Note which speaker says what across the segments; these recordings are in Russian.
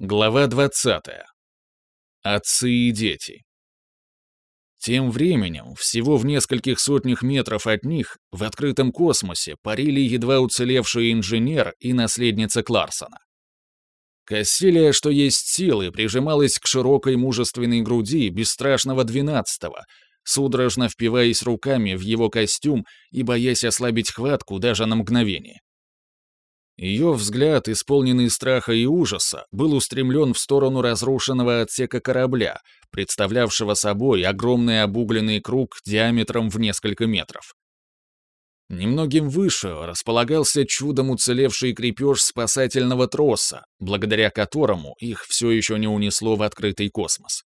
Speaker 1: Глава 20. Отцы и дети. Тем временем, всего в нескольких сотнях метров от них, в открытом космосе парили едва уцелевший инженер и наследница Кларсона. Кассилия, что есть силы, прижималась к широкой мужественной груди бесстрашного двенадцатого, судорожно впиваясь руками в его костюм и боясь ослабить хватку даже на мгновение. Ее взгляд, исполненный страха и ужаса, был устремлен в сторону разрушенного отсека корабля, представлявшего собой огромный обугленный круг диаметром в несколько метров. Немногим выше располагался чудом уцелевший крепеж спасательного троса, благодаря которому их все еще не унесло в открытый космос.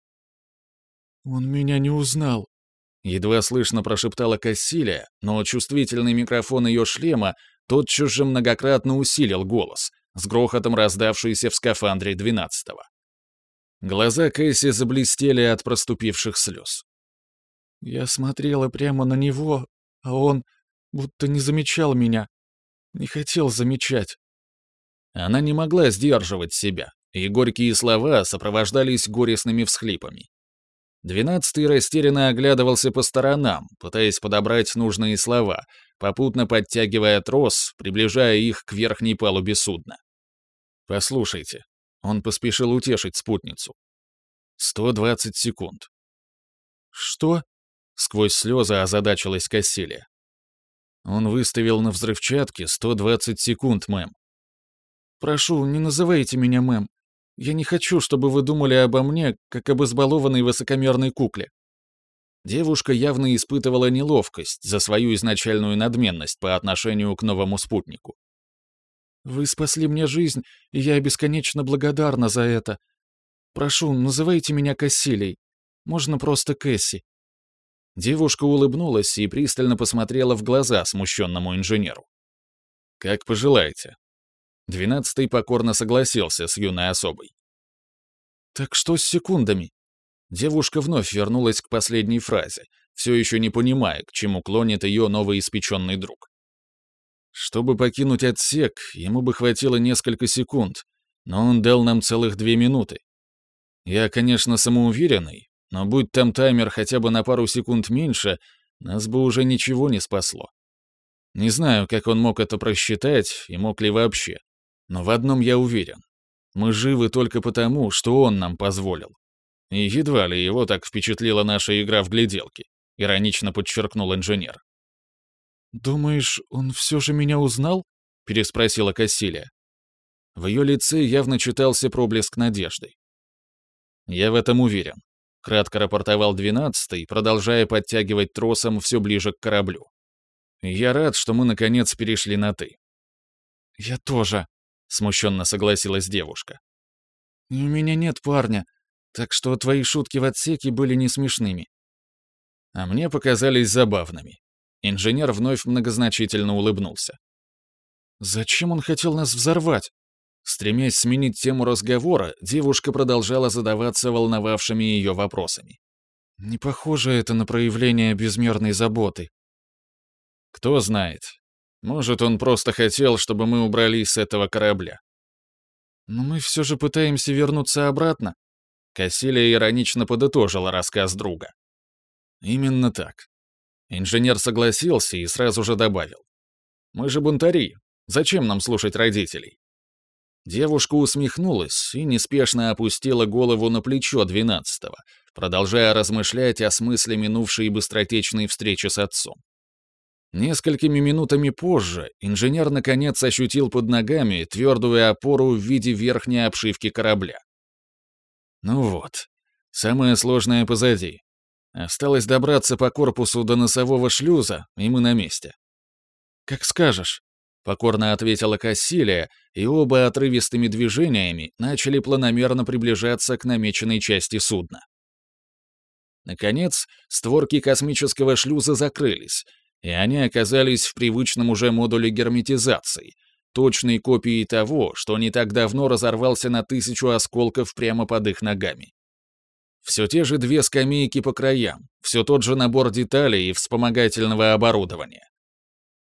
Speaker 2: «Он меня не узнал», —
Speaker 1: едва слышно прошептала Кассилия, но чувствительный микрофон ее шлема тотчас же многократно усилил голос, с грохотом раздавшийся в скафандре двенадцатого. Глаза Кэсси заблестели от проступивших слез.
Speaker 2: Я смотрела прямо на него, а он будто не замечал меня. Не хотел замечать.
Speaker 1: Она не могла сдерживать себя, и горькие слова сопровождались горестными всхлипами. Двенадцатый растерянно оглядывался по сторонам, пытаясь подобрать нужные слова, попутно подтягивая трос, приближая их к верхней палубе судна. «Послушайте», — он поспешил утешить спутницу. «Сто двадцать секунд».
Speaker 2: «Что?» — сквозь слезы озадачилась Кассилия.
Speaker 1: Он выставил на взрывчатке сто двадцать секунд, мэм.
Speaker 2: «Прошу, не называйте меня мэм. Я не хочу, чтобы вы думали обо мне, как об избалованной высокомерной кукле».
Speaker 1: Девушка явно испытывала неловкость за свою изначальную надменность по отношению к новому спутнику.
Speaker 2: «Вы спасли мне жизнь, и я бесконечно благодарна за это. Прошу, называйте меня Кассилей. Можно просто Кэсси».
Speaker 1: Девушка улыбнулась и пристально посмотрела в глаза смущенному инженеру. «Как пожелаете», Двенадцатый покорно согласился с юной особой.
Speaker 2: «Так что с секундами?»
Speaker 1: Девушка вновь вернулась к последней фразе, все еще не понимая, к чему клонит ее новоиспеченный друг. Чтобы покинуть отсек, ему бы хватило несколько секунд, но он дал нам целых две минуты. Я, конечно, самоуверенный, но будь там таймер хотя бы на пару секунд меньше, нас бы уже ничего не спасло. Не знаю, как он мог это просчитать и мог ли вообще. Но в одном я уверен. Мы живы только потому, что он нам позволил. И едва ли его так впечатлила наша игра в гляделки, иронично подчеркнул инженер.
Speaker 2: «Думаешь, он все же меня узнал?» — переспросила Кассилия.
Speaker 1: В ее лице явно читался проблеск надежды. «Я в этом уверен», — кратко рапортовал двенадцатый, продолжая подтягивать тросом все ближе к кораблю. «Я рад, что мы наконец перешли на «ты».
Speaker 2: «Я тоже»,
Speaker 1: смущенно согласилась девушка.
Speaker 2: «У меня нет парня, так что твои шутки в отсеке были не смешными».
Speaker 1: А мне показались забавными. Инженер вновь многозначительно улыбнулся.
Speaker 2: «Зачем он хотел нас взорвать?»
Speaker 1: Стремясь сменить тему разговора, девушка продолжала задаваться волновавшими ее вопросами.
Speaker 2: «Не похоже это на проявление безмерной заботы».
Speaker 1: «Кто знает. Может, он просто хотел, чтобы мы убрались с этого корабля.
Speaker 2: Но мы все же пытаемся вернуться обратно.
Speaker 1: Кассилия иронично подытожила рассказ друга. Именно так. Инженер согласился и сразу же добавил. Мы же бунтари. Зачем нам слушать родителей? Девушка усмехнулась и неспешно опустила голову на плечо двенадцатого, продолжая размышлять о смысле минувшей быстротечной встречи с отцом. Несколькими минутами позже инженер наконец ощутил под ногами твердую опору в виде верхней обшивки корабля. Ну вот, самое сложное позади. Осталось добраться по корпусу до носового шлюза, и мы на месте.
Speaker 2: «Как скажешь», — покорно ответила
Speaker 1: Кассилия, и оба отрывистыми движениями начали планомерно приближаться к намеченной части судна. Наконец, створки космического шлюза закрылись, и они оказались в привычном уже модуле герметизации, точной копией того, что не так давно разорвался на тысячу осколков прямо под их ногами. Все те же две скамейки по краям, все тот же набор деталей и вспомогательного оборудования.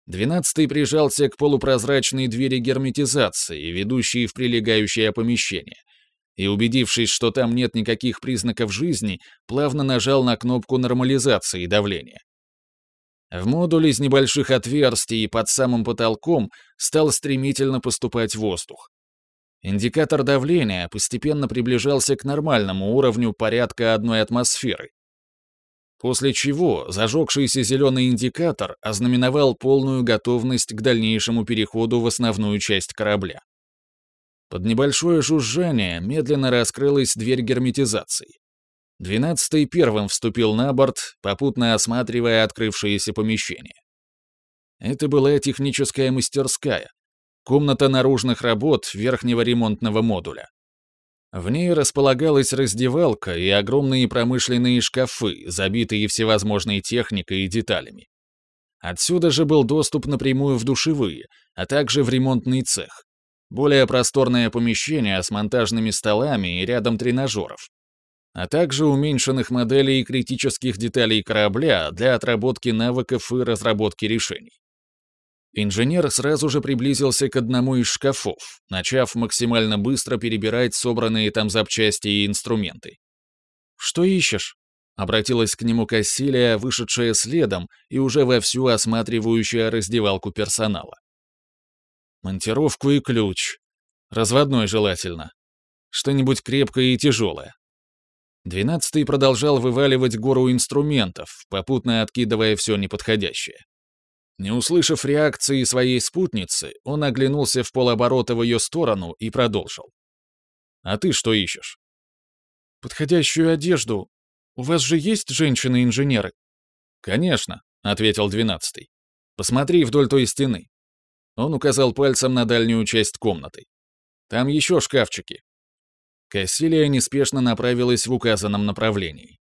Speaker 1: Двенадцатый прижался к полупрозрачной двери герметизации, ведущей в прилегающее помещение, и, убедившись, что там нет никаких признаков жизни, плавно нажал на кнопку нормализации давления. В модуль из небольших отверстий под самым потолком стал стремительно поступать воздух. Индикатор давления постепенно приближался к нормальному уровню порядка одной атмосферы. После чего зажегшийся зеленый индикатор ознаменовал полную готовность к дальнейшему переходу в основную часть корабля. Под небольшое жужжание медленно раскрылась дверь герметизации. Двенадцатый первым вступил на борт, попутно осматривая открывшееся помещение. Это была техническая мастерская, комната наружных работ верхнего ремонтного модуля. В ней располагалась раздевалка и огромные промышленные шкафы, забитые всевозможной техникой и деталями. Отсюда же был доступ напрямую в душевые, а также в ремонтный цех. Более просторное помещение с монтажными столами и рядом тренажеров, а также уменьшенных моделей критических деталей корабля для отработки навыков и разработки решений. Инженер сразу же приблизился к одному из шкафов, начав максимально быстро перебирать собранные там запчасти и инструменты. «Что ищешь?» — обратилась к нему Кассилия, вышедшая следом и уже вовсю осматривающая раздевалку персонала. «Монтировку и ключ. Разводной желательно. Что-нибудь крепкое и тяжелое. Двенадцатый продолжал вываливать гору инструментов, попутно откидывая все неподходящее. Не услышав реакции своей спутницы, он оглянулся в полоборота в ее сторону и продолжил. «А ты что ищешь?» «Подходящую одежду. У вас же есть женщины-инженеры?» «Конечно», — ответил двенадцатый. «Посмотри вдоль той стены». Он указал пальцем на дальнюю часть комнаты. «Там еще шкафчики. Кассилия неспешно направилась в указанном направлении.